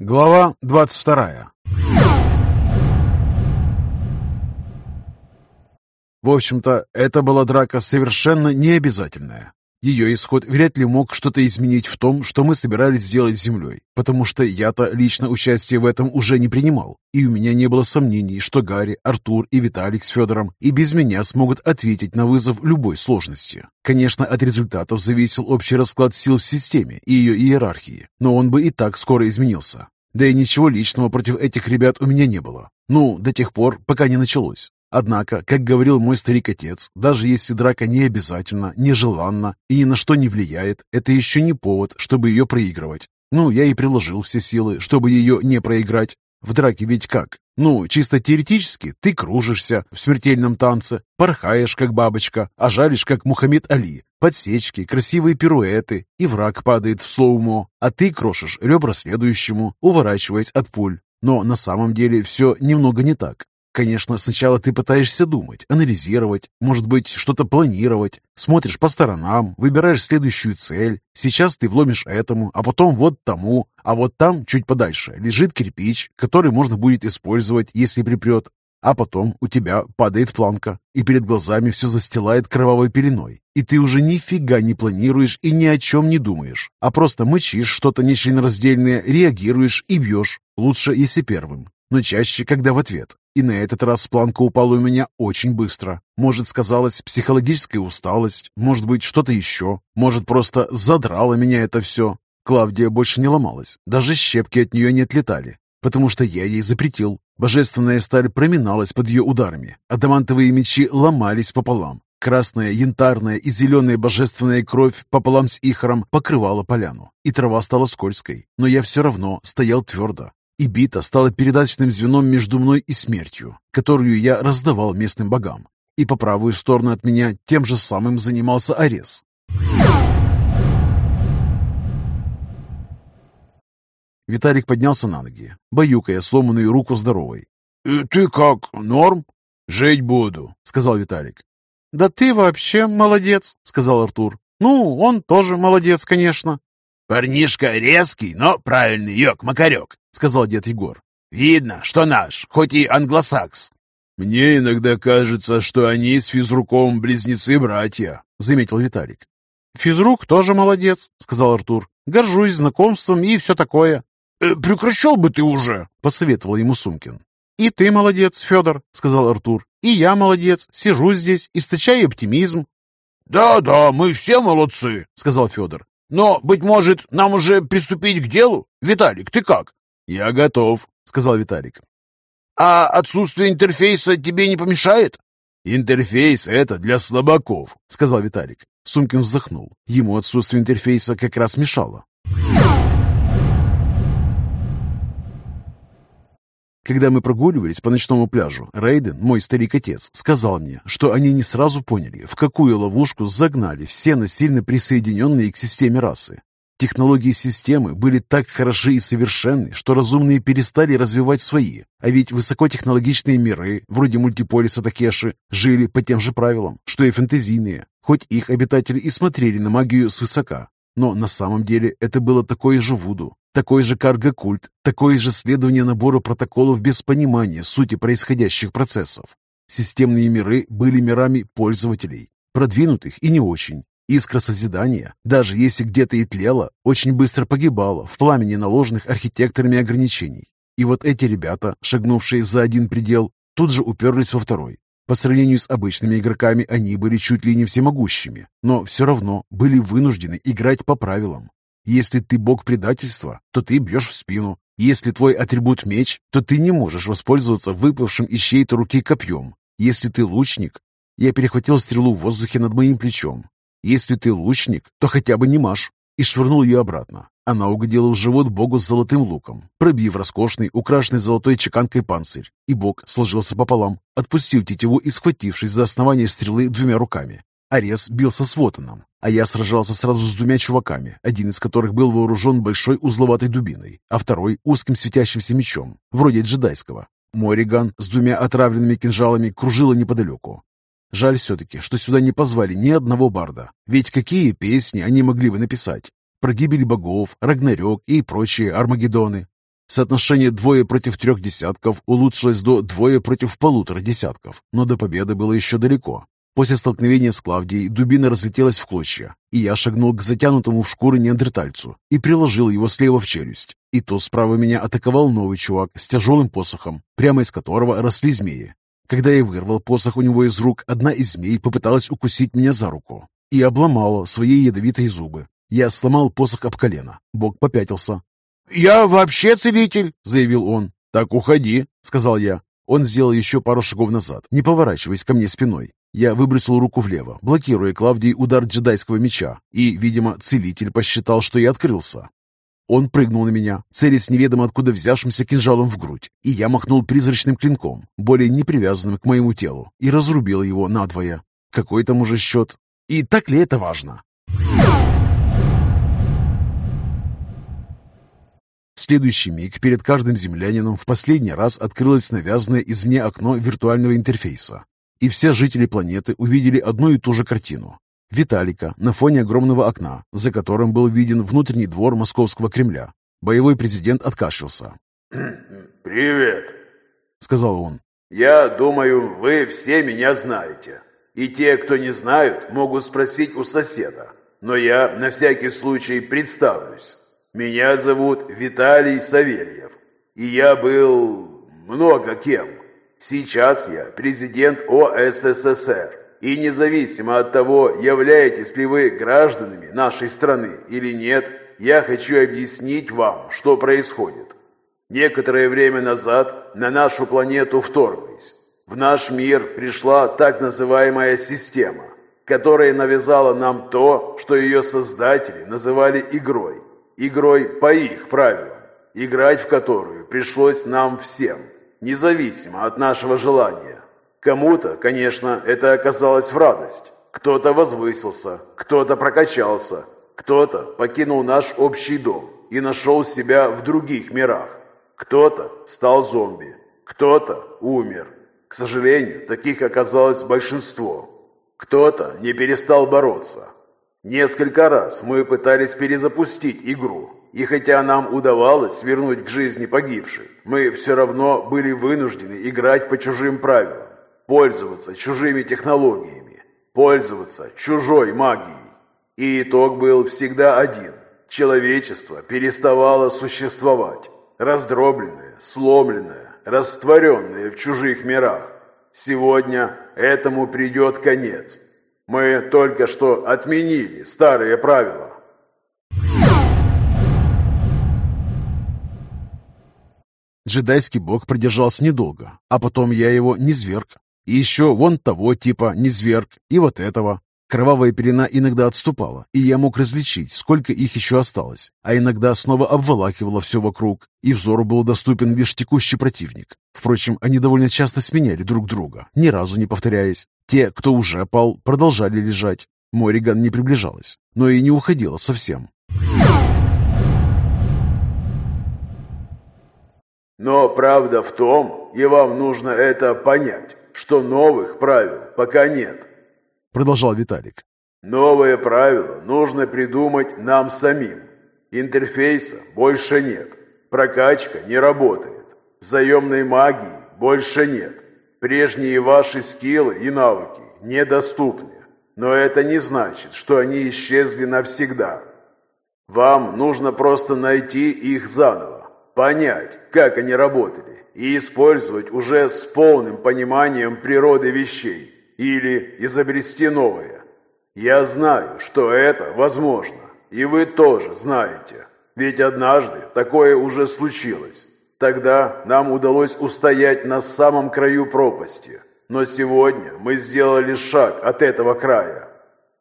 Глава 22 В общем-то, это была драка совершенно необязательная. Ее исход вряд ли мог что-то изменить в том, что мы собирались сделать с Землей, потому что я-то лично участие в этом уже не принимал, и у меня не было сомнений, что Гарри, Артур и Виталик с Федором и без меня смогут ответить на вызов любой сложности. Конечно, от результатов зависел общий расклад сил в системе и ее иерархии, но он бы и так скоро изменился. Да и ничего личного против этих ребят у меня не было. Ну, до тех пор, пока не началось. Однако, как говорил мой старик-отец, даже если драка не обязательно, нежеланна и ни на что не влияет, это еще не повод, чтобы ее проигрывать. Ну, я и приложил все силы, чтобы ее не проиграть. В драке ведь как? Ну, чисто теоретически, ты кружишься в смертельном танце, порхаешь, как бабочка, а жалишь, как Мухаммед Али. Подсечки, красивые пируэты, и враг падает в слоумо, а ты крошишь ребра следующему, уворачиваясь от пуль. Но на самом деле все немного не так. Конечно, сначала ты пытаешься думать, анализировать, может быть, что-то планировать. Смотришь по сторонам, выбираешь следующую цель. Сейчас ты вломишь этому, а потом вот тому, а вот там, чуть подальше, лежит кирпич, который можно будет использовать, если припрет. А потом у тебя падает планка, и перед глазами все застилает кровавой пеленой. И ты уже нифига не планируешь и ни о чем не думаешь, а просто мычишь что-то нечленораздельное, реагируешь и бьешь. Лучше, если первым, но чаще, когда в ответ. И на этот раз планка упала у меня очень быстро. Может, сказалась психологическая усталость, может быть, что-то еще. Может, просто задрало меня это все. Клавдия больше не ломалась, даже щепки от нее не отлетали, потому что я ей запретил. Божественная сталь проминалась под ее ударами, адамантовые мечи ломались пополам. Красная, янтарная и зеленая божественная кровь пополам с ихором покрывала поляну, и трава стала скользкой, но я все равно стоял твердо, и бита стала передаточным звеном между мной и смертью, которую я раздавал местным богам. И по правую сторону от меня тем же самым занимался Арес. Виталик поднялся на ноги, баюкая сломанную руку здоровой. «Э, «Ты как, норм?» «Жить буду», — сказал Виталик. «Да ты вообще молодец», — сказал Артур. «Ну, он тоже молодец, конечно». «Парнишка резкий, но правильный, ёк-макарёк», — сказал дед Егор. «Видно, что наш, хоть и англосакс». «Мне иногда кажется, что они с физруком близнецы-братья», — заметил Виталик. «Физрук тоже молодец», — сказал Артур. «Горжусь знакомством и все такое». «Э, «Прекращал бы ты уже», — посоветовал ему Сумкин. «И ты молодец, Федор», — сказал Артур. «И я молодец, сижу здесь, источаю оптимизм». «Да-да, мы все молодцы», — сказал Федор. Но, быть может, нам уже приступить к делу? Виталик, ты как? Я готов, сказал Виталик. А отсутствие интерфейса тебе не помешает? Интерфейс это для слабаков, сказал Виталик. Сумкин вздохнул. Ему отсутствие интерфейса как раз мешало. Когда мы прогуливались по ночному пляжу, Рейден, мой старик-отец, сказал мне, что они не сразу поняли, в какую ловушку загнали все насильно присоединенные к системе расы. Технологии системы были так хороши и совершенны, что разумные перестали развивать свои, а ведь высокотехнологичные миры, вроде мультиполиса Такеши, жили по тем же правилам, что и фэнтезийные, хоть их обитатели и смотрели на магию свысока. Но на самом деле это было такое же Вуду, такой же карго-культ, такое же следование набору протоколов без понимания сути происходящих процессов. Системные миры были мирами пользователей, продвинутых и не очень. Искра созидания, даже если где-то и тлела, очень быстро погибала в пламени наложенных архитекторами ограничений. И вот эти ребята, шагнувшие за один предел, тут же уперлись во второй. По сравнению с обычными игроками они были чуть ли не всемогущими, но все равно были вынуждены играть по правилам. Если ты бог предательства, то ты бьешь в спину. Если твой атрибут меч, то ты не можешь воспользоваться выпавшим из чьей-то руки копьем. Если ты лучник, я перехватил стрелу в воздухе над моим плечом. Если ты лучник, то хотя бы не маш. И швырнул ее обратно. Она угодила в живот богу с золотым луком, пробив роскошный, украшенный золотой чеканкой панцирь, и бог сложился пополам, отпустил тетиву и схватившись за основание стрелы двумя руками. Арес бился с Вотаном, а я сражался сразу с двумя чуваками, один из которых был вооружен большой узловатой дубиной, а второй — узким светящимся мечом, вроде джедайского. Мориган с двумя отравленными кинжалами кружила неподалеку. Жаль все-таки, что сюда не позвали ни одного барда, ведь какие песни они могли бы написать? Про гибель богов, Рагнарёк и прочие Армагеддоны. Соотношение двое против трех десятков улучшилось до двое против полутора десятков, но до победы было еще далеко. После столкновения с Клавдией дубина разлетелась в клочья, и я шагнул к затянутому в шкуры неандертальцу и приложил его слева в челюсть. И то справа меня атаковал новый чувак с тяжелым посохом, прямо из которого росли змеи. Когда я вырвал посох у него из рук, одна из змей попыталась укусить меня за руку и обломала свои ядовитые зубы. Я сломал посох об колено. Бог попятился. «Я вообще целитель», — заявил он. «Так уходи», — сказал я. Он сделал еще пару шагов назад, не поворачиваясь ко мне спиной. Я выбросил руку влево, блокируя Клавдии удар джедайского меча, и, видимо, целитель посчитал, что я открылся. Он прыгнул на меня, целясь неведомо откуда взявшимся кинжалом в грудь, и я махнул призрачным клинком, более не привязанным к моему телу, и разрубил его надвое. Какой там уже счет? И так ли это важно? Следующий миг перед каждым землянином в последний раз открылось навязанное извне окно виртуального интерфейса и все жители планеты увидели одну и ту же картину. Виталика на фоне огромного окна, за которым был виден внутренний двор московского Кремля. Боевой президент откашлялся. «Привет», — сказал он. «Я думаю, вы все меня знаете. И те, кто не знают, могут спросить у соседа. Но я на всякий случай представлюсь. Меня зовут Виталий Савельев. И я был много кем. Сейчас я президент ОССР, и независимо от того, являетесь ли вы гражданами нашей страны или нет, я хочу объяснить вам, что происходит. Некоторое время назад на нашу планету вторглись. В наш мир пришла так называемая система, которая навязала нам то, что ее создатели называли игрой. Игрой по их правилам, играть в которую пришлось нам всем – независимо от нашего желания. Кому-то, конечно, это оказалось в радость. Кто-то возвысился, кто-то прокачался, кто-то покинул наш общий дом и нашел себя в других мирах. Кто-то стал зомби, кто-то умер. К сожалению, таких оказалось большинство. Кто-то не перестал бороться. Несколько раз мы пытались перезапустить игру, и хотя нам удавалось вернуть к жизни погибших, мы все равно были вынуждены играть по чужим правилам, пользоваться чужими технологиями, пользоваться чужой магией. И итог был всегда один. Человечество переставало существовать, раздробленное, сломленное, растворенное в чужих мирах. Сегодня этому придет конец. Мы только что отменили старые правила, Джедайский бог продержался недолго, а потом я его не зверг. И еще вон того типа не зверг, и вот этого. Кровавая пелена иногда отступала, и я мог различить, сколько их еще осталось, а иногда снова обволакивала все вокруг, и взору был доступен лишь текущий противник. Впрочем, они довольно часто сменяли друг друга, ни разу не повторяясь. Те, кто уже пал, продолжали лежать. Мориган не приближалась, но и не уходила совсем. Но правда в том, и вам нужно это понять, что новых правил пока нет. Продолжал Виталик. Новые правила нужно придумать нам самим. Интерфейса больше нет. Прокачка не работает. Заемной магии больше нет. Прежние ваши скиллы и навыки недоступны. Но это не значит, что они исчезли навсегда. Вам нужно просто найти их заново понять, как они работали, и использовать уже с полным пониманием природы вещей, или изобрести новое. Я знаю, что это возможно, и вы тоже знаете, ведь однажды такое уже случилось. Тогда нам удалось устоять на самом краю пропасти, но сегодня мы сделали шаг от этого края.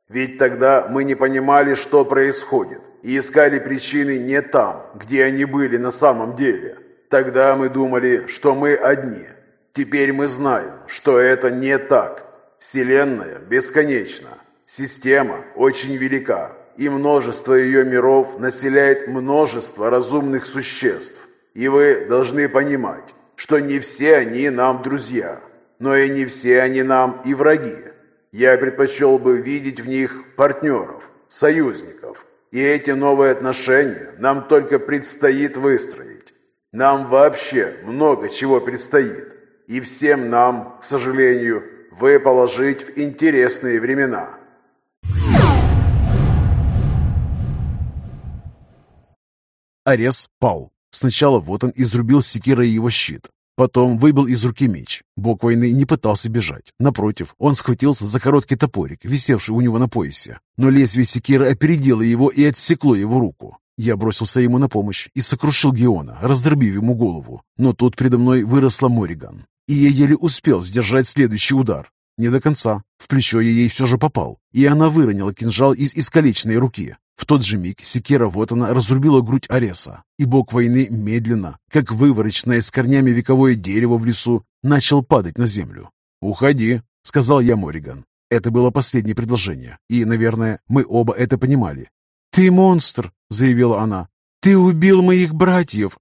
Ведь тогда мы не понимали, что происходит, и искали причины не там, где они были на самом деле. Тогда мы думали, что мы одни. Теперь мы знаем, что это не так. Вселенная бесконечна. Система очень велика, и множество ее миров населяет множество разумных существ. И вы должны понимать, что не все они нам друзья, но и не все они нам и враги. Я предпочел бы видеть в них партнеров, союзников, и эти новые отношения нам только предстоит выстроить. Нам вообще много чего предстоит. И всем нам, к сожалению, выпало жить в интересные времена. Арес пал. Сначала вот он изрубил секирой его щит, Потом выбил из руки меч. Бог войны не пытался бежать. Напротив, он схватился за короткий топорик, висевший у него на поясе. Но лезвие секиры опередило его и отсекло его руку. Я бросился ему на помощь и сокрушил Геона, раздробив ему голову. Но тут предо мной выросла Мориган. И я еле успел сдержать следующий удар. Не до конца. В плечо я ей все же попал, и она выронила кинжал из искалеченной руки. В тот же миг секира вот она разрубила грудь Ареса, и бог войны медленно, как выворочное с корнями вековое дерево в лесу, начал падать на землю. «Уходи», — сказал я Мориган. Это было последнее предложение, и, наверное, мы оба это понимали. «Ты монстр», — заявила она. «Ты убил моих братьев».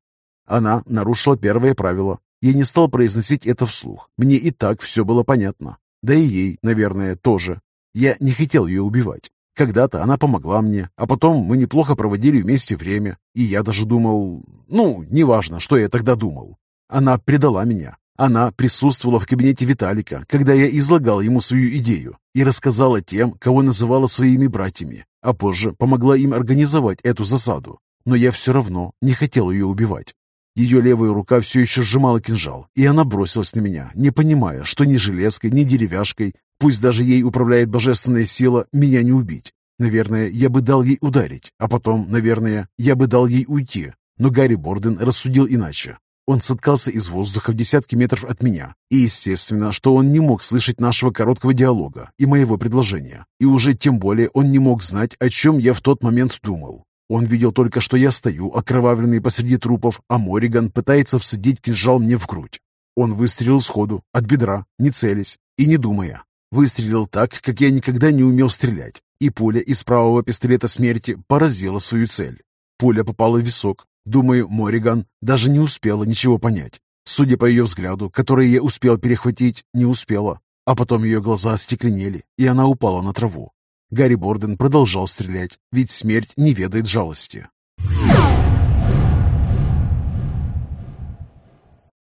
Она нарушила первое правило. Я не стал произносить это вслух. Мне и так все было понятно. Да и ей, наверное, тоже. Я не хотел ее убивать. Когда-то она помогла мне, а потом мы неплохо проводили вместе время, и я даже думал... Ну, неважно, что я тогда думал. Она предала меня. Она присутствовала в кабинете Виталика, когда я излагал ему свою идею, и рассказала тем, кого называла своими братьями, а позже помогла им организовать эту засаду. Но я все равно не хотел ее убивать. Ее левая рука все еще сжимала кинжал, и она бросилась на меня, не понимая, что ни железкой, ни деревяшкой Пусть даже ей управляет божественная сила, меня не убить. Наверное, я бы дал ей ударить, а потом, наверное, я бы дал ей уйти. Но Гарри Борден рассудил иначе. Он соткался из воздуха в десятки метров от меня, и естественно, что он не мог слышать нашего короткого диалога и моего предложения, и уже тем более он не мог знать, о чем я в тот момент думал. Он видел только, что я стою, окровавленный посреди трупов, а Мориган пытается всадить кинжал мне в грудь. Он выстрелил сходу, от бедра, не целясь и не думая. Выстрелил так, как я никогда не умел стрелять, и пуля из правого пистолета смерти поразила свою цель. Пуля попала в висок. Думаю, Мориган даже не успела ничего понять. Судя по ее взгляду, который я успел перехватить, не успела. А потом ее глаза остекленели, и она упала на траву. Гарри Борден продолжал стрелять, ведь смерть не ведает жалости.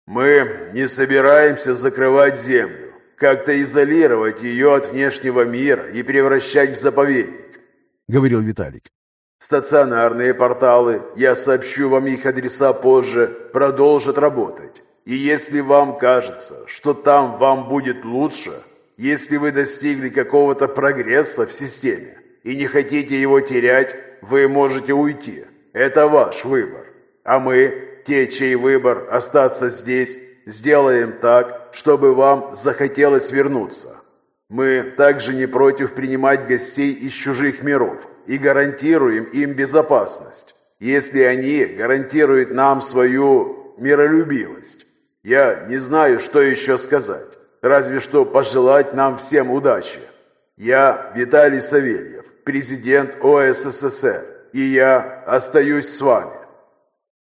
«Мы не собираемся закрывать землю как-то изолировать ее от внешнего мира и превращать в заповедник», — говорил Виталик. «Стационарные порталы, я сообщу вам их адреса позже, продолжат работать. И если вам кажется, что там вам будет лучше, если вы достигли какого-то прогресса в системе и не хотите его терять, вы можете уйти. Это ваш выбор. А мы, те, чей выбор остаться здесь, сделаем так, чтобы вам захотелось вернуться. Мы также не против принимать гостей из чужих миров и гарантируем им безопасность, если они гарантируют нам свою миролюбивость. Я не знаю, что еще сказать, разве что пожелать нам всем удачи. Я Виталий Савельев, президент ОССР, и я остаюсь с вами.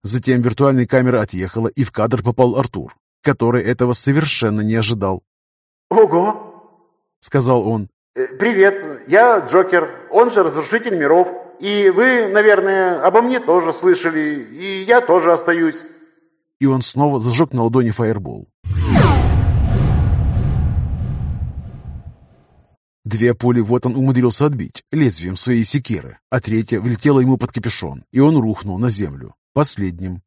Затем виртуальная камера отъехала, и в кадр попал Артур который этого совершенно не ожидал. «Ого!» — сказал он. «Э, «Привет, я Джокер, он же Разрушитель миров. И вы, наверное, обо мне тоже слышали, и я тоже остаюсь». И он снова зажег на ладони фаербол. Две пули вот он умудрился отбить лезвием своей секиры, а третья влетела ему под капюшон, и он рухнул на землю, последним.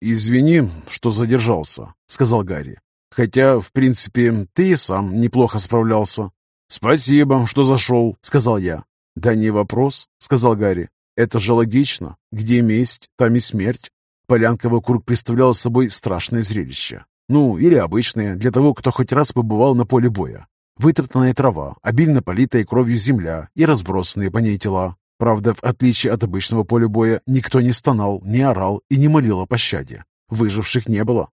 «Извини, что задержался», — сказал Гарри. «Хотя, в принципе, ты и сам неплохо справлялся». «Спасибо, что зашел», — сказал я. «Да не вопрос», — сказал Гарри. «Это же логично. Где месть, там и смерть». Полянка вокруг представляла собой страшное зрелище. Ну, или обычное, для того, кто хоть раз побывал на поле боя. Вытоптанная трава, обильно политая кровью земля и разбросанные по ней тела. Правда, в отличие от обычного поля боя, никто не стонал, не орал и не молил о пощаде. Выживших не было.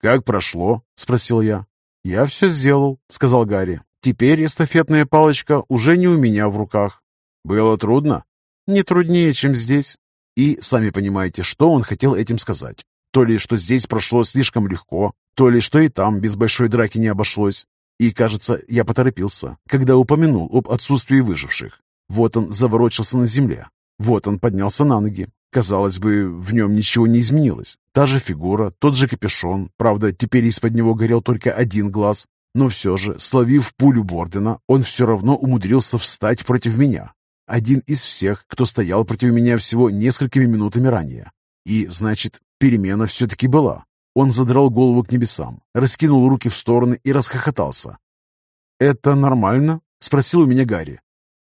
«Как прошло?» — спросил я. «Я все сделал», — сказал Гарри. «Теперь эстафетная палочка уже не у меня в руках». «Было трудно?» «Не труднее, чем здесь». И сами понимаете, что он хотел этим сказать. То ли, что здесь прошло слишком легко, то ли, что и там без большой драки не обошлось. И, кажется, я поторопился, когда упомянул об отсутствии выживших. Вот он заворочился на земле. Вот он поднялся на ноги. Казалось бы, в нем ничего не изменилось. Та же фигура, тот же капюшон. Правда, теперь из-под него горел только один глаз. Но все же, словив пулю Бордена, он все равно умудрился встать против меня. Один из всех, кто стоял против меня всего несколькими минутами ранее. И, значит, перемена все-таки была. Он задрал голову к небесам, раскинул руки в стороны и расхохотался. «Это нормально?» — спросил у меня Гарри.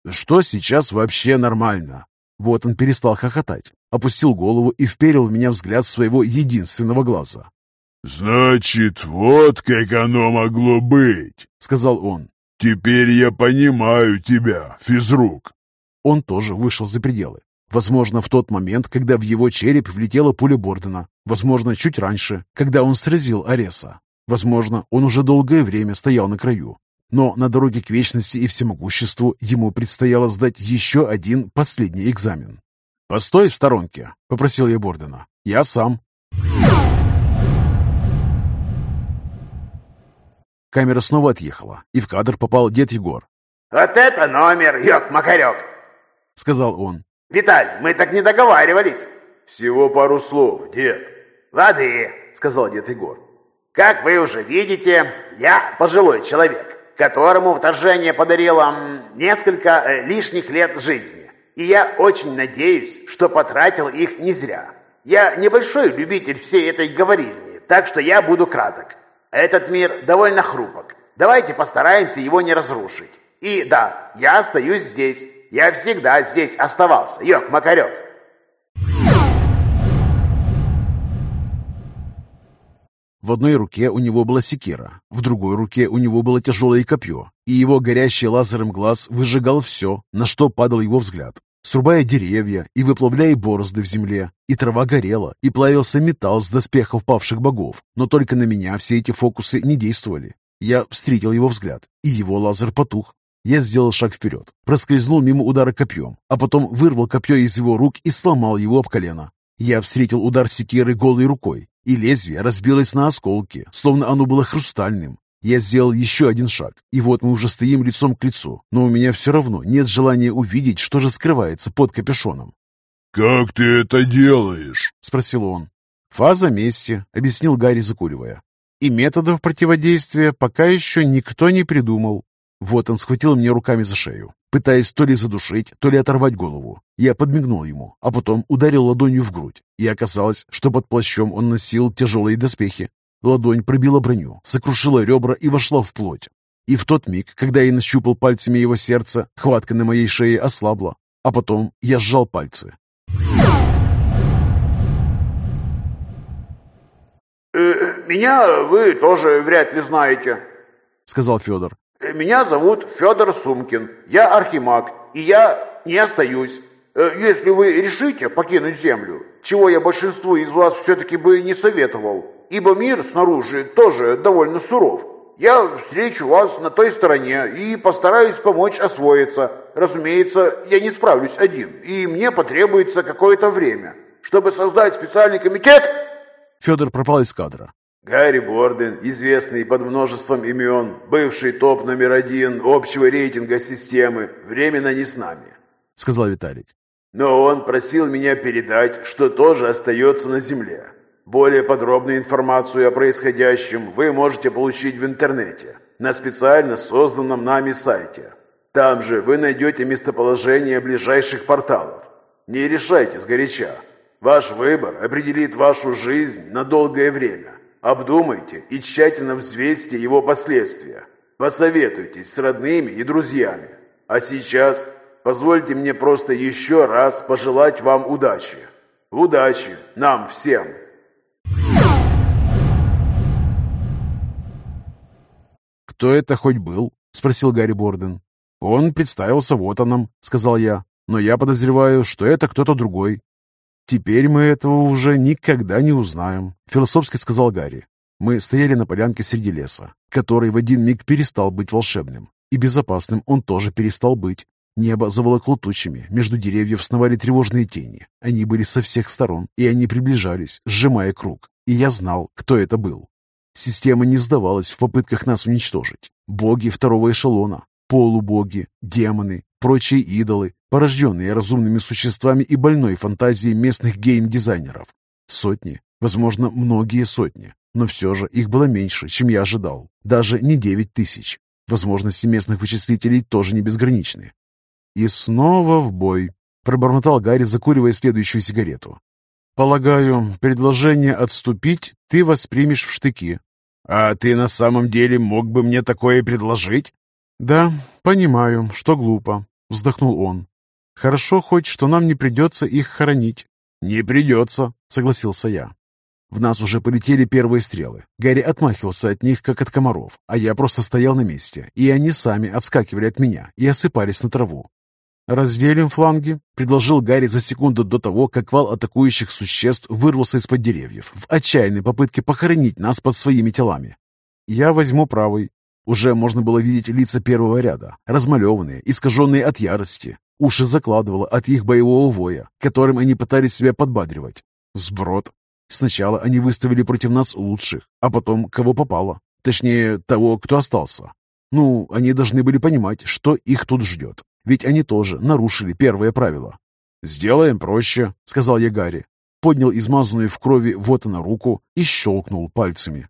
«Что сейчас вообще нормально?» Вот он перестал хохотать, опустил голову и вперил в меня взгляд своего единственного глаза. «Значит, вот как оно могло быть», — сказал он. «Теперь я понимаю тебя, физрук». Он тоже вышел за пределы. Возможно, в тот момент, когда в его череп влетела пуля Бордена. Возможно, чуть раньше, когда он сразил Ареса. Возможно, он уже долгое время стоял на краю. Но на дороге к вечности и всемогуществу ему предстояло сдать еще один последний экзамен. «Постой в сторонке», — попросил я Бордена. «Я сам». Камера снова отъехала, и в кадр попал дед Егор. «Вот это номер, ёк-макарёк!» — сказал он. «Виталь, мы так не договаривались!» «Всего пару слов, дед!» «Лады!» — сказал дед Егор. «Как вы уже видите, я пожилой человек, которому вторжение подарило несколько э, лишних лет жизни. И я очень надеюсь, что потратил их не зря. Я небольшой любитель всей этой говорильни, так что я буду краток. Этот мир довольно хрупок. Давайте постараемся его не разрушить. И да, я остаюсь здесь. Я всегда здесь оставался. Йок, Макарек. В одной руке у него была секира, в другой руке у него было тяжелое копье, и его горящий лазером глаз выжигал все, на что падал его взгляд срубая деревья и выплавляя борозды в земле. И трава горела, и плавился металл с доспехов павших богов. Но только на меня все эти фокусы не действовали. Я встретил его взгляд, и его лазер потух. Я сделал шаг вперед, проскользнул мимо удара копьем, а потом вырвал копье из его рук и сломал его об колено. Я встретил удар секиры голой рукой, и лезвие разбилось на осколки, словно оно было хрустальным. Я сделал еще один шаг, и вот мы уже стоим лицом к лицу, но у меня все равно нет желания увидеть, что же скрывается под капюшоном. «Как ты это делаешь?» — спросил он. «Фаза мести», — объяснил Гарри, закуривая. «И методов противодействия пока еще никто не придумал». Вот он схватил меня руками за шею, пытаясь то ли задушить, то ли оторвать голову. Я подмигнул ему, а потом ударил ладонью в грудь, и оказалось, что под плащом он носил тяжелые доспехи. Ладонь пробила броню, сокрушила ребра и вошла в плоть. И в тот миг, когда я нащупал пальцами его сердце, хватка на моей шее ослабла, а потом я сжал пальцы. «Э, «Меня вы тоже вряд ли знаете», — сказал Федор. «Э, «Меня зовут Федор Сумкин. Я архимаг, и я не остаюсь. Э, если вы решите покинуть Землю, чего я большинству из вас все-таки бы не советовал, ибо мир снаружи тоже довольно суров. Я встречу вас на той стороне и постараюсь помочь освоиться. Разумеется, я не справлюсь один, и мне потребуется какое-то время, чтобы создать специальный комитет...» Федор пропал из кадра. Гарри Борден, известный под множеством имен, бывший топ номер один общего рейтинга системы, временно не с нами, — сказал Виталик. Но он просил меня передать, что тоже остается на Земле. Более подробную информацию о происходящем вы можете получить в интернете, на специально созданном нами сайте. Там же вы найдете местоположение ближайших порталов. Не решайте сгоряча. Ваш выбор определит вашу жизнь на долгое время. Обдумайте и тщательно взвесьте его последствия. Посоветуйтесь с родными и друзьями. А сейчас позвольте мне просто еще раз пожелать вам удачи. Удачи нам всем! «Кто это хоть был?» — спросил Гарри Борден. «Он представился вот оном», — сказал я. «Но я подозреваю, что это кто-то другой». «Теперь мы этого уже никогда не узнаем», — философски сказал Гарри. Мы стояли на полянке среди леса, который в один миг перестал быть волшебным. И безопасным он тоже перестал быть. Небо заволокло тучами, между деревьев сновали тревожные тени. Они были со всех сторон, и они приближались, сжимая круг. И я знал, кто это был. Система не сдавалась в попытках нас уничтожить. Боги второго эшелона, полубоги, демоны, прочие идолы, порожденные разумными существами и больной фантазией местных гейм-дизайнеров. Сотни, возможно, многие сотни, но все же их было меньше, чем я ожидал. Даже не девять тысяч. Возможности местных вычислителей тоже не безграничны. И снова в бой, пробормотал Гарри, закуривая следующую сигарету. «Полагаю, предложение отступить ты воспримешь в штыки». «А ты на самом деле мог бы мне такое предложить?» «Да, понимаю, что глупо», — вздохнул он. «Хорошо хоть, что нам не придется их хоронить». «Не придется», — согласился я. В нас уже полетели первые стрелы. Гарри отмахивался от них, как от комаров, а я просто стоял на месте, и они сами отскакивали от меня и осыпались на траву. «Разделим фланги», — предложил Гарри за секунду до того, как вал атакующих существ вырвался из-под деревьев в отчаянной попытке похоронить нас под своими телами. «Я возьму правый». Уже можно было видеть лица первого ряда, размалеванные, искаженные от ярости. Уши закладывало от их боевого воя, которым они пытались себя подбадривать. Сброд. Сначала они выставили против нас лучших, а потом кого попало. Точнее, того, кто остался. Ну, они должны были понимать, что их тут ждет. Ведь они тоже нарушили первое правило. «Сделаем проще», — сказал я Гарри. Поднял измазанную в крови вот на руку и щелкнул пальцами.